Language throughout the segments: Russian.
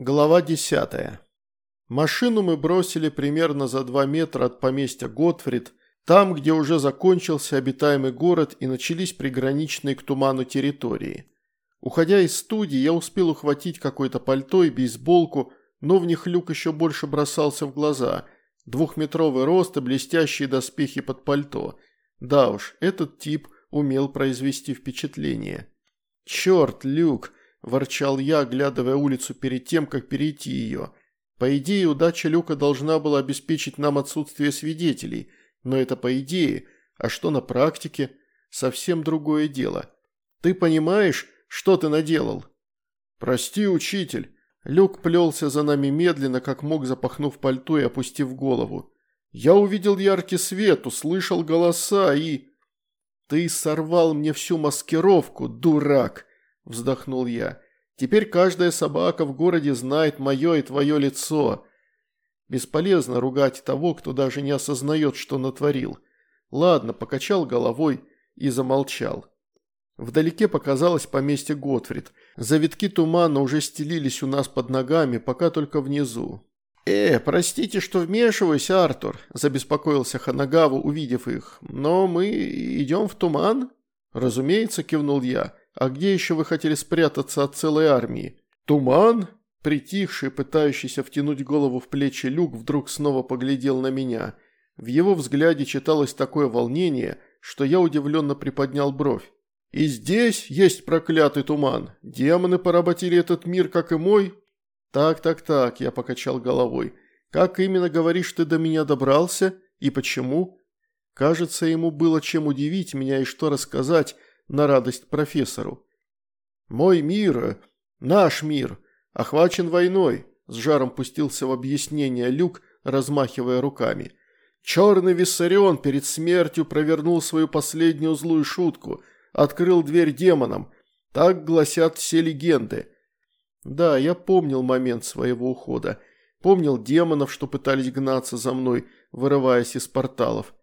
Глава 10. Машину мы бросили примерно за 2 метра от поместья Готфрид, там, где уже закончился обитаемый город и начались приграничные к туману территории. Уходя из студии, я успел ухватить какое-то пальто и бейсболку, но в них люк еще больше бросался в глаза. Двухметровый рост и блестящие доспехи под пальто. Да уж, этот тип умел произвести впечатление. «Черт, Люк!» – ворчал я, оглядывая улицу перед тем, как перейти ее. По идее, удача Люка должна была обеспечить нам отсутствие свидетелей, но это по идее, а что на практике – совсем другое дело. Ты понимаешь, что ты наделал? Прости, учитель. Люк плелся за нами медленно, как мог, запахнув пальто и опустив голову. Я увидел яркий свет, услышал голоса и... Ты сорвал мне всю маскировку, дурак вздохнул я. «Теперь каждая собака в городе знает мое и твое лицо. Бесполезно ругать того, кто даже не осознает, что натворил. Ладно, покачал головой и замолчал. Вдалеке показалось поместье Готфрид. Завитки тумана уже стелились у нас под ногами, пока только внизу. «Э, простите, что вмешиваюсь, Артур», – забеспокоился Ханагава, увидев их. «Но мы идем в туман?» «Разумеется», – кивнул я. А где еще вы хотели спрятаться от целой армии? Туман? Притихший, пытающийся втянуть голову в плечи люк, вдруг снова поглядел на меня. В его взгляде читалось такое волнение, что я удивленно приподнял бровь. «И здесь есть проклятый туман. Демоны поработили этот мир, как и мой?» «Так, так, так», – я покачал головой. «Как именно, говоришь, ты до меня добрался? И почему?» Кажется, ему было чем удивить меня и что рассказать, на радость профессору. «Мой мир, наш мир, охвачен войной», – с жаром пустился в объяснение Люк, размахивая руками. «Черный Виссарион перед смертью провернул свою последнюю злую шутку, открыл дверь демонам. Так гласят все легенды». Да, я помнил момент своего ухода. Помнил демонов, что пытались гнаться за мной, вырываясь из порталов.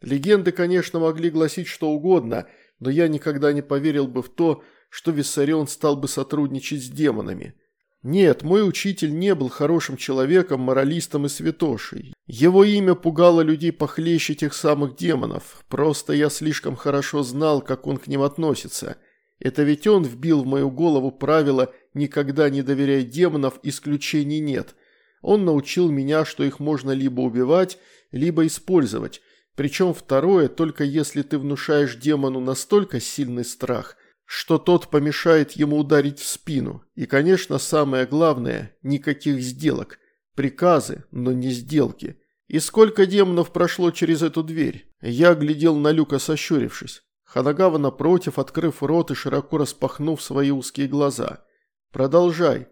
Легенды, конечно, могли гласить что угодно – но я никогда не поверил бы в то, что Виссарион стал бы сотрудничать с демонами. Нет, мой учитель не был хорошим человеком, моралистом и святошей. Его имя пугало людей похлеще тех самых демонов, просто я слишком хорошо знал, как он к ним относится. Это ведь он вбил в мою голову правило «никогда не доверяй демонов, исключений нет». Он научил меня, что их можно либо убивать, либо использовать – причем второе, только если ты внушаешь демону настолько сильный страх, что тот помешает ему ударить в спину. И, конечно, самое главное – никаких сделок. Приказы, но не сделки. И сколько демонов прошло через эту дверь? Я глядел на Люка, сощурившись. Ханагава напротив, открыв рот и широко распахнув свои узкие глаза. «Продолжай».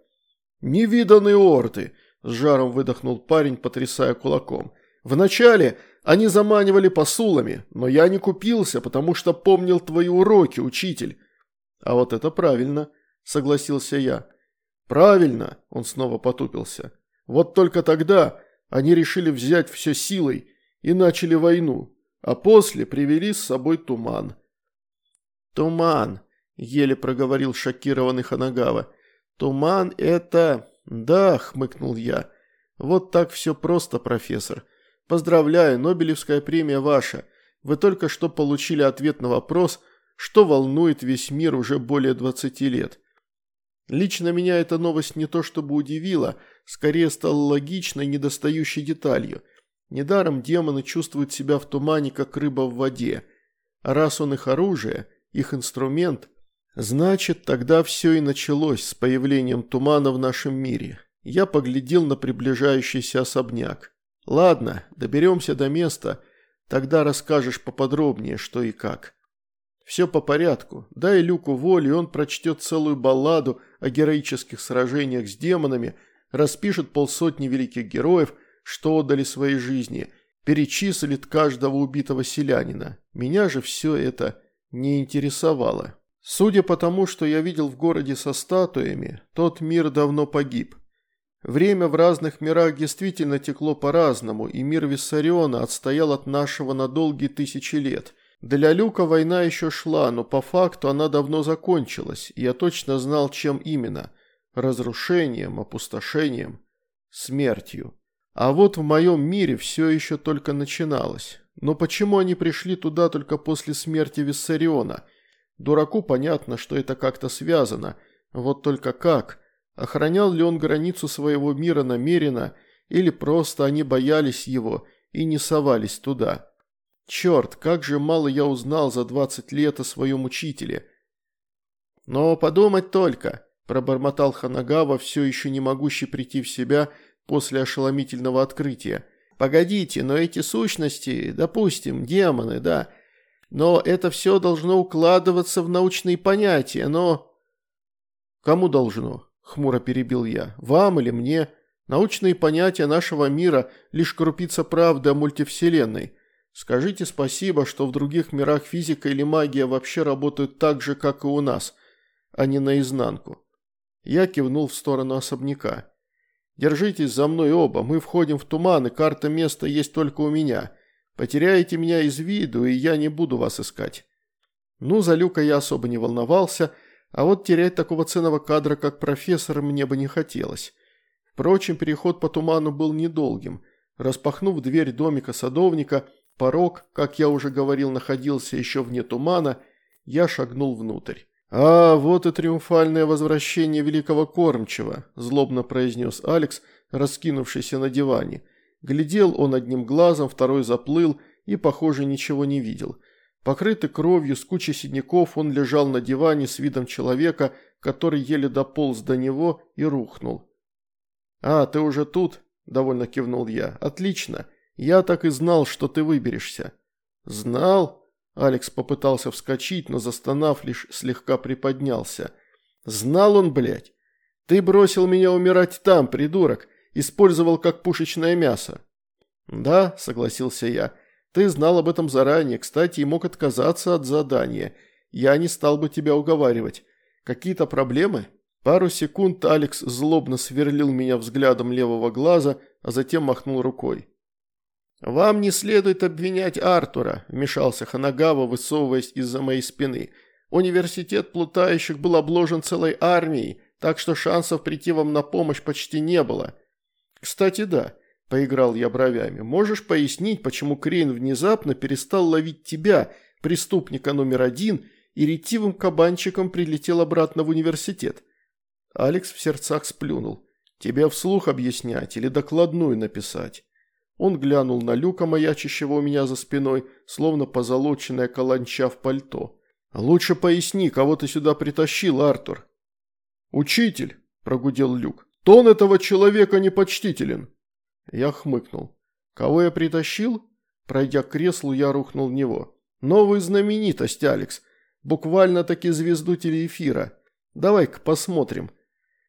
«Невиданные орды!» – с жаром выдохнул парень, потрясая кулаком. «Вначале они заманивали посулами, но я не купился, потому что помнил твои уроки, учитель». «А вот это правильно», – согласился я. «Правильно», – он снова потупился. «Вот только тогда они решили взять все силой и начали войну, а после привели с собой туман». «Туман», – еле проговорил шокированный Ханагава. «Туман – это...» «Да», – хмыкнул я. «Вот так все просто, профессор. Поздравляю, Нобелевская премия ваша. Вы только что получили ответ на вопрос, что волнует весь мир уже более 20 лет. Лично меня эта новость не то чтобы удивила, скорее стала логичной недостающей деталью. Недаром демоны чувствуют себя в тумане, как рыба в воде. А раз он их оружие, их инструмент, значит, тогда все и началось с появлением тумана в нашем мире. Я поглядел на приближающийся особняк. Ладно, доберемся до места, тогда расскажешь поподробнее, что и как. Все по порядку. Дай Люку волю, и он прочтет целую балладу о героических сражениях с демонами, распишет полсотни великих героев, что отдали свои жизни, перечислит каждого убитого селянина. Меня же все это не интересовало. Судя по тому, что я видел в городе со статуями, тот мир давно погиб. Время в разных мирах действительно текло по-разному, и мир Виссариона отстоял от нашего на долгие тысячи лет. Для Люка война еще шла, но по факту она давно закончилась, и я точно знал, чем именно. разрушением, опустошением, смертью. А вот в моем мире все еще только начиналось. Но почему они пришли туда только после смерти Виссариона? Дураку понятно, что это как-то связано. Вот только как? Охранял ли он границу своего мира намеренно, или просто они боялись его и не совались туда? Черт, как же мало я узнал за 20 лет о своем учителе. Но подумать только, пробормотал Ханагава, все еще не могущий прийти в себя после ошеломительного открытия. Погодите, но эти сущности, допустим, демоны, да, но это все должно укладываться в научные понятия, но... Кому должно? Хмуро перебил я. Вам или мне? Научные понятия нашего мира – лишь крупица правды о мультивселенной. Скажите спасибо, что в других мирах физика или магия вообще работают так же, как и у нас, а не наизнанку. Я кивнул в сторону особняка. Держитесь за мной оба, мы входим в туман, и карта места есть только у меня. Потеряете меня из виду, и я не буду вас искать». Ну, за Люка я особо не волновался, а вот терять такого ценного кадра, как профессор, мне бы не хотелось. Впрочем, переход по туману был недолгим. Распахнув дверь домика садовника, порог, как я уже говорил, находился еще вне тумана, я шагнул внутрь. «А, вот и триумфальное возвращение великого кормчего», – злобно произнес Алекс, раскинувшийся на диване. Глядел он одним глазом, второй заплыл и, похоже, ничего не видел. Покрытый кровью, с кучей синяков, он лежал на диване с видом человека, который еле дополз до него и рухнул. «А, ты уже тут?» – довольно кивнул я. «Отлично. Я так и знал, что ты выберешься». «Знал?» Алекс попытался вскочить, но застонав, лишь слегка приподнялся. «Знал он, блядь! Ты бросил меня умирать там, придурок! Использовал как пушечное мясо!» «Да», — согласился я, — «ты знал об этом заранее, кстати, и мог отказаться от задания. Я не стал бы тебя уговаривать. Какие-то проблемы?» Пару секунд Алекс злобно сверлил меня взглядом левого глаза, а затем махнул рукой. «Вам не следует обвинять Артура», – вмешался Ханагава, высовываясь из-за моей спины. «Университет плутающих был обложен целой армией, так что шансов прийти вам на помощь почти не было». «Кстати, да», – поиграл я бровями. «Можешь пояснить, почему Крейн внезапно перестал ловить тебя, преступника номер один, и ретивым кабанчиком прилетел обратно в университет?» Алекс в сердцах сплюнул. «Тебе вслух объяснять или докладную написать?» Он глянул на люка, маячащего у меня за спиной, словно позолоченная каланча в пальто. «Лучше поясни, кого ты сюда притащил, Артур?» «Учитель», – прогудел люк, – «тон этого человека непочтителен». Я хмыкнул. «Кого я притащил?» Пройдя к креслу, я рухнул в него. «Новую знаменитость, Алекс. Буквально-таки звезду телеэфира. Давай-ка посмотрим».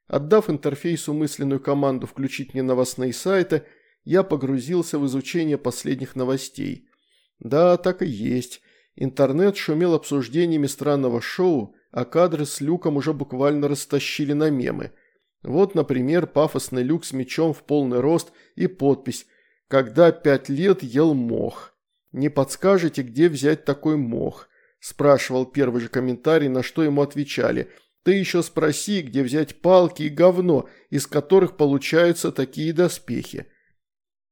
Отдав интерфейсу мысленную команду включить мне новостные сайты – я погрузился в изучение последних новостей. Да, так и есть. Интернет шумел обсуждениями странного шоу, а кадры с люком уже буквально растащили на мемы. Вот, например, пафосный люк с мечом в полный рост и подпись «Когда пять лет ел мох». «Не подскажете, где взять такой мох?» – спрашивал первый же комментарий, на что ему отвечали – ты еще спроси, где взять палки и говно, из которых получаются такие доспехи.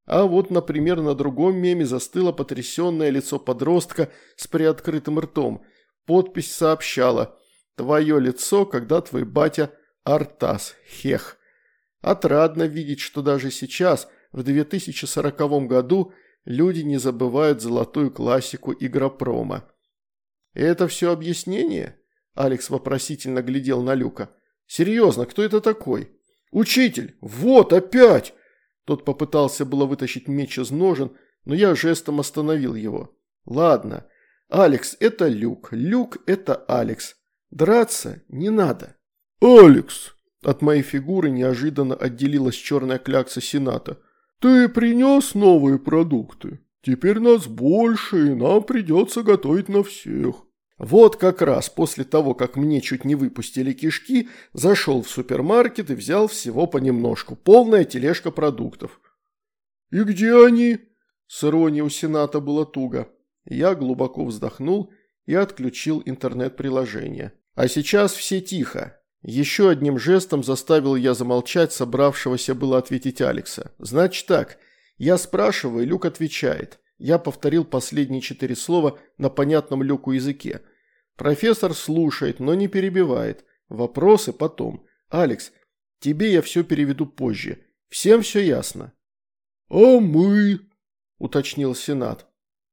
А вот, например, на другом меме застыло потрясенное лицо подростка с приоткрытым ртом. Подпись сообщала «Твое лицо, когда твой батя Артас, хех». Отрадно видеть, что даже сейчас, в 2040 году, люди не забывают золотую классику игропрома. «Это все объяснение?» Алекс вопросительно глядел на Люка. «Серьезно, кто это такой?» «Учитель! Вот опять!» Тот попытался было вытащить меч из ножен, но я жестом остановил его. «Ладно, Алекс – это Люк, Люк – это Алекс. Драться не надо». «Алекс!» – от моей фигуры неожиданно отделилась черная клякса Сената. «Ты принес новые продукты? Теперь нас больше, и нам придется готовить на всех». Вот как раз после того, как мне чуть не выпустили кишки, зашел в супермаркет и взял всего понемножку. Полная тележка продуктов. «И где они?» С иронией у Сената было туго. Я глубоко вздохнул и отключил интернет-приложение. «А сейчас все тихо. Еще одним жестом заставил я замолчать собравшегося было ответить Алекса. «Значит так, я спрашиваю, Люк отвечает. Я повторил последние четыре слова на понятном Люку языке. Профессор слушает, но не перебивает. Вопросы потом. Алекс, тебе я все переведу позже. Всем все ясно?» «А мы?» – уточнил Сенат.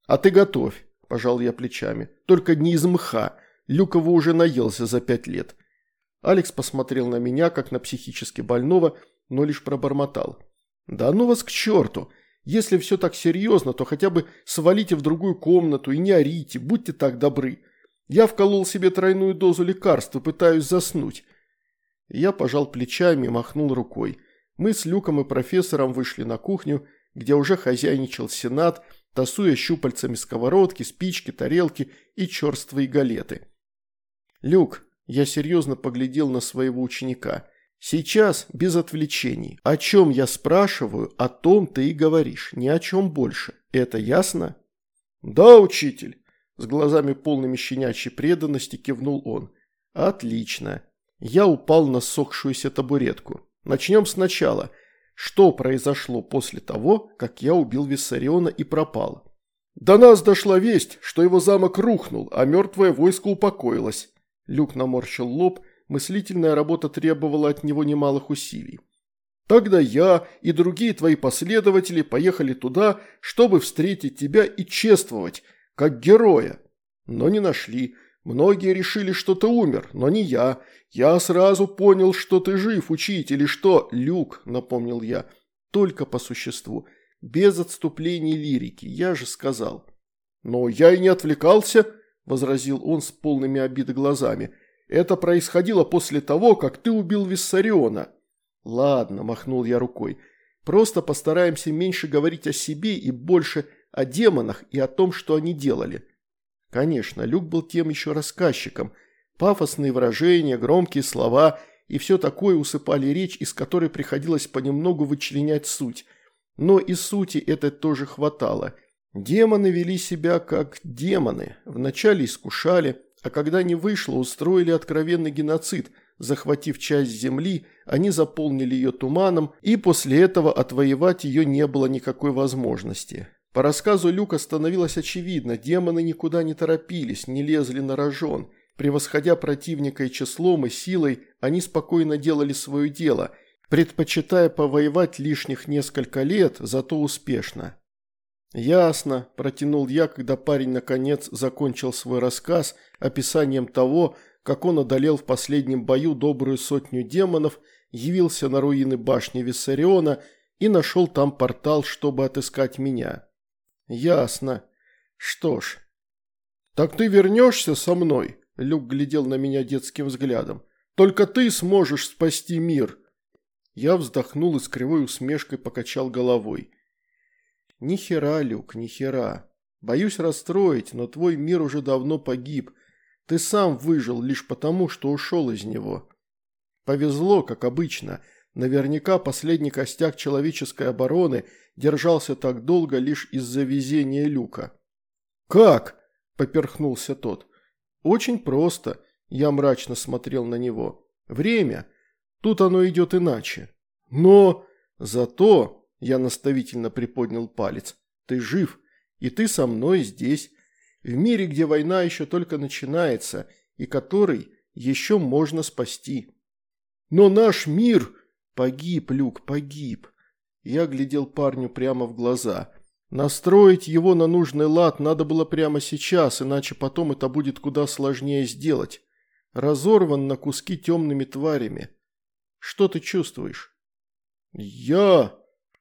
«А ты готовь», – пожал я плечами. «Только не из мха. Люкова уже наелся за пять лет». Алекс посмотрел на меня, как на психически больного, но лишь пробормотал. «Да ну вас к черту! Если все так серьезно, то хотя бы свалите в другую комнату и не орите, будьте так добры. Я вколол себе тройную дозу лекарства, пытаюсь заснуть». Я пожал плечами и махнул рукой. Мы с Люком и профессором вышли на кухню, где уже хозяйничал сенат, тасуя щупальцами сковородки, спички, тарелки и черствые галеты. «Люк, я серьезно поглядел на своего ученика. «Сейчас без отвлечений. О чем я спрашиваю, о том ты и говоришь, ни о чем больше. Это ясно?» «Да, учитель», – с глазами полными щенячьей преданности кивнул он. «Отлично. Я упал на сохшуюся табуретку. Начнем сначала. Что произошло после того, как я убил Виссариона и пропал?» «До нас дошла весть, что его замок рухнул, а мертвое войско упокоилось. Люк наморщил лоб, мыслительная работа требовала от него немалых усилий. Тогда я и другие твои последователи поехали туда, чтобы встретить тебя и чествовать, как героя. Но не нашли. Многие решили, что ты умер, но не я. Я сразу понял, что ты жив, учитель, и что... Люк, напомнил я, только по существу, без отступлений лирики, я же сказал. Но я и не отвлекался, возразил он с полными обиды глазами. «Это происходило после того, как ты убил Виссариона». «Ладно», – махнул я рукой. «Просто постараемся меньше говорить о себе и больше о демонах и о том, что они делали». Конечно, Люк был тем еще рассказчиком. Пафосные выражения, громкие слова и все такое усыпали речь, из которой приходилось понемногу вычленять суть. Но и сути это тоже хватало – Демоны вели себя как демоны, вначале искушали, а когда не вышло, устроили откровенный геноцид, захватив часть земли, они заполнили ее туманом, и после этого отвоевать ее не было никакой возможности. По рассказу Люка становилось очевидно, демоны никуда не торопились, не лезли на рожон. Превосходя противника и числом, и силой, они спокойно делали свое дело, предпочитая повоевать лишних несколько лет, зато успешно. «Ясно», – протянул я, когда парень наконец закончил свой рассказ описанием того, как он одолел в последнем бою добрую сотню демонов, явился на руины башни Виссариона и нашел там портал, чтобы отыскать меня. «Ясно. Что ж». «Так ты вернешься со мной?» – Люк глядел на меня детским взглядом. «Только ты сможешь спасти мир». Я вздохнул и с кривой усмешкой покачал головой. «Ни хера, Люк, ни хера. Боюсь расстроить, но твой мир уже давно погиб. Ты сам выжил лишь потому, что ушел из него. Повезло, как обычно. Наверняка последний костяк человеческой обороны держался так долго лишь из-за везения Люка». «Как?» – поперхнулся тот. «Очень просто». Я мрачно смотрел на него. «Время. Тут оно идет иначе. Но зато я наставительно приподнял палец. «Ты жив, и ты со мной здесь, в мире, где война еще только начинается, и который еще можно спасти». «Но наш мир...» «Погиб, Люк, погиб». Я глядел парню прямо в глаза. Настроить его на нужный лад надо было прямо сейчас, иначе потом это будет куда сложнее сделать. Разорван на куски темными тварями. Что ты чувствуешь? «Я...»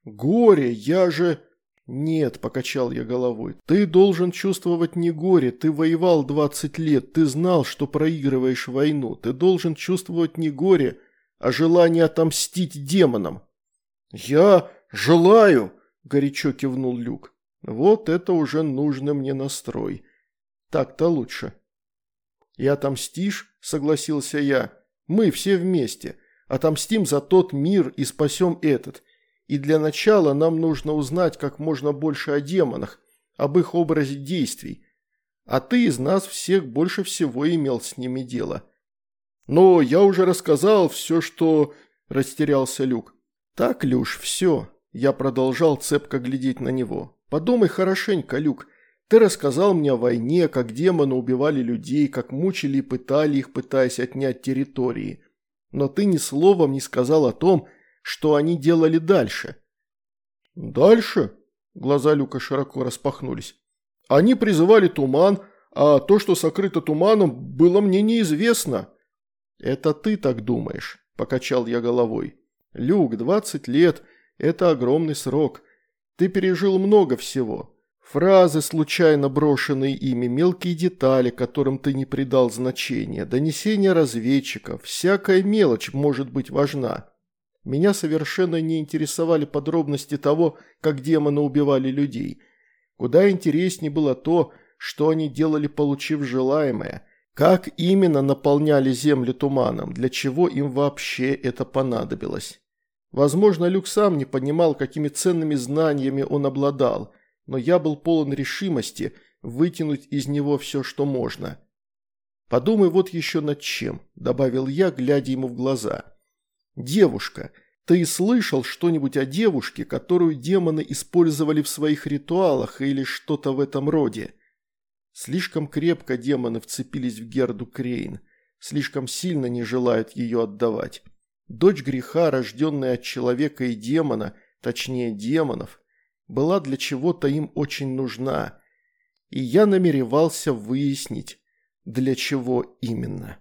«Горе, я же...» «Нет», – покачал я головой, – «ты должен чувствовать не горе, ты воевал 20 лет, ты знал, что проигрываешь войну, ты должен чувствовать не горе, а желание отомстить демонам». «Я желаю», – горячо кивнул Люк. «Вот это уже нужный мне настрой. Так-то лучше». «И отомстишь?» – согласился я. «Мы все вместе. Отомстим за тот мир и спасем этот. И для начала нам нужно узнать как можно больше о демонах, об их образе действий. А ты из нас всех больше всего имел с ними дело. «Но я уже рассказал все, что...» – растерялся Люк. «Так, Люш, все». Я продолжал цепко глядеть на него. «Подумай хорошенько, Люк. Ты рассказал мне о войне, как демоны убивали людей, как мучили и пытали их, пытаясь отнять территории. Но ты ни словом не сказал о том, что они делали дальше». «Дальше?» – глаза Люка широко распахнулись. «Они призывали туман, а то, что сокрыто туманом, было мне неизвестно». «Это ты так думаешь», – покачал я головой. «Люк, 20 лет – это огромный срок. Ты пережил много всего». Фразы, случайно брошенные ими, мелкие детали, которым ты не придал значения, донесения разведчиков, всякая мелочь может быть важна. Меня совершенно не интересовали подробности того, как демоны убивали людей. Куда интереснее было то, что они делали, получив желаемое, как именно наполняли землю туманом, для чего им вообще это понадобилось. Возможно, Люк сам не понимал, какими ценными знаниями он обладал – но я был полон решимости вытянуть из него все, что можно. «Подумай вот еще над чем», – добавил я, глядя ему в глаза. «Девушка. Ты слышал что-нибудь о девушке, которую демоны использовали в своих ритуалах или что-то в этом роде?» Слишком крепко демоны вцепились в Герду Крейн, слишком сильно не желают ее отдавать. Дочь греха, рожденная от человека и демона, точнее демонов – была для чего-то им очень нужна, и я намеревался выяснить, для чего именно.